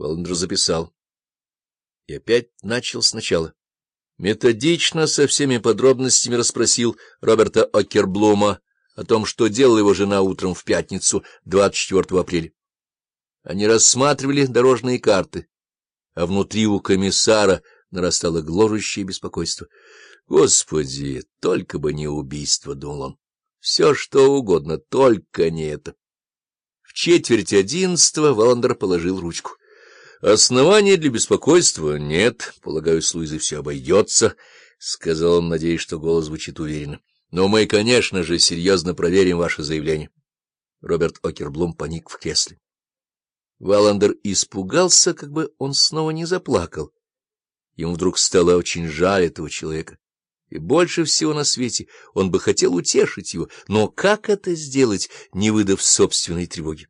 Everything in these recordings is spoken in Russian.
Валандер записал. И опять начал сначала. Методично, со всеми подробностями расспросил Роберта Окерблума о том, что делала его жена утром в пятницу, 24 апреля. Они рассматривали дорожные карты, а внутри у комиссара нарастало гложущее беспокойство. Господи, только бы не убийство, — думал он. Все что угодно, только не это. В четверть одиннадцатого Валандер положил ручку. Оснований для беспокойства нет. Полагаю, с Луизой все обойдется, — сказал он, надеясь, что голос звучит уверенно. Но мы, конечно же, серьезно проверим ваше заявление. Роберт Окерблум поник в кресле. Валандер испугался, как бы он снова не заплакал. Ему вдруг стало очень жаль этого человека. И больше всего на свете он бы хотел утешить его, но как это сделать, не выдав собственной тревоги? —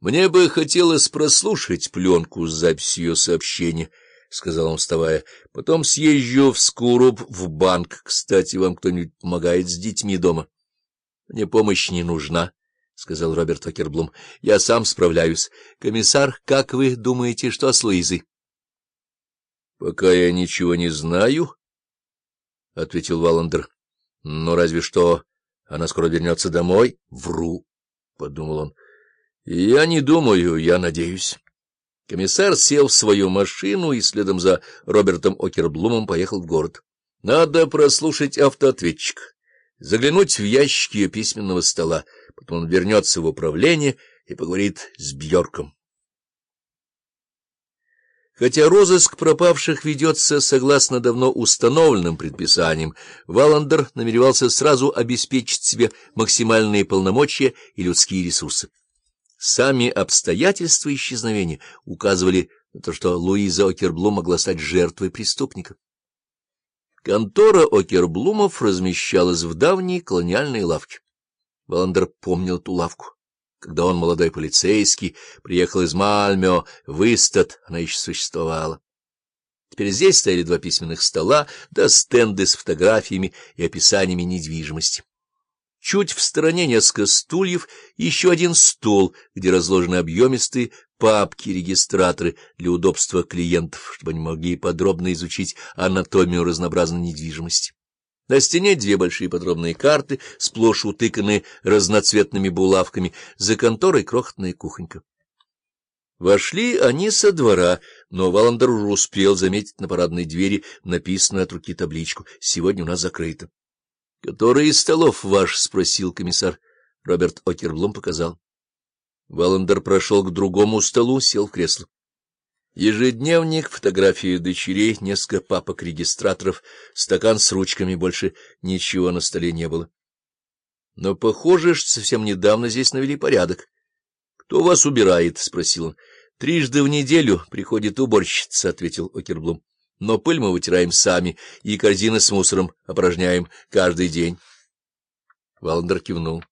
Мне бы хотелось прослушать пленку с записью ее сообщения, — сказал он, вставая. — Потом съезжу в Скуруб в банк. Кстати, вам кто-нибудь помогает с детьми дома? — Мне помощь не нужна, — сказал Роберт Окерблум. — Я сам справляюсь. Комиссар, как вы думаете, что с Луизой? — Пока я ничего не знаю, — ответил Валандер. — Но разве что она скоро вернется домой? — Вру, — подумал он. — Я не думаю, я надеюсь. Комиссар сел в свою машину и следом за Робертом Окерблумом поехал в город. Надо прослушать автоответчик, заглянуть в ящики письменного стола, потом он вернется в управление и поговорит с Бьорком. Хотя розыск пропавших ведется согласно давно установленным предписаниям, Валандер намеревался сразу обеспечить себе максимальные полномочия и людские ресурсы. Сами обстоятельства исчезновения указывали на то, что Луиза Окерблум могла стать жертвой преступника. Контора Окерблумов размещалась в давней колониальной лавке. Валандер помнил ту лавку. Когда он, молодой полицейский, приехал из Мальмё в Истат, она еще существовала. Теперь здесь стояли два письменных стола, да стенды с фотографиями и описаниями недвижимости. Чуть в стороне несколько стульев и еще один стол, где разложены объемистые папки-регистраторы для удобства клиентов, чтобы они могли подробно изучить анатомию разнообразной недвижимости. На стене две большие подробные карты, сплошь утыканные разноцветными булавками, за конторой крохотная кухонька. Вошли они со двора, но Валандер уже успел заметить на парадной двери написанную от руки табличку «Сегодня у нас закрыто». — Который из столов ваш? — спросил комиссар. Роберт Окерблум показал. Валандер прошел к другому столу, сел в кресло. Ежедневник, фотографии дочерей, несколько папок регистраторов, стакан с ручками, больше ничего на столе не было. Но, похоже, что совсем недавно здесь навели порядок. — Кто вас убирает? — спросил он. — Трижды в неделю приходит уборщица, — ответил Окерблум. — Но пыль мы вытираем сами, и корзины с мусором опорожняем каждый день. Валандер кивнул.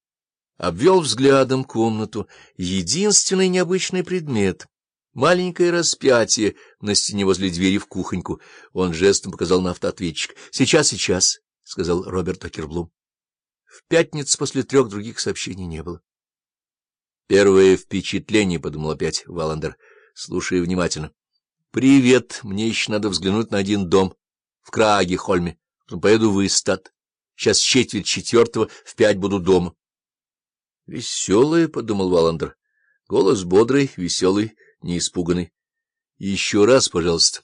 Обвел взглядом комнату. Единственный необычный предмет — Маленькое распятие на стене возле двери в кухоньку. Он жестом показал на автоответчик. — Сейчас, сейчас, — сказал Роберт Акерблум. В пятницу после трех других сообщений не было. — Первое впечатление, — подумал опять Валандер, слушая внимательно. — Привет, мне еще надо взглянуть на один дом в Краге, Хольме. Потом поеду в Истат. Сейчас четверть четвертого, в пять буду дома. — Веселый, — подумал Валандер. Голос бодрый, веселый не испуганный. — Еще раз, пожалуйста.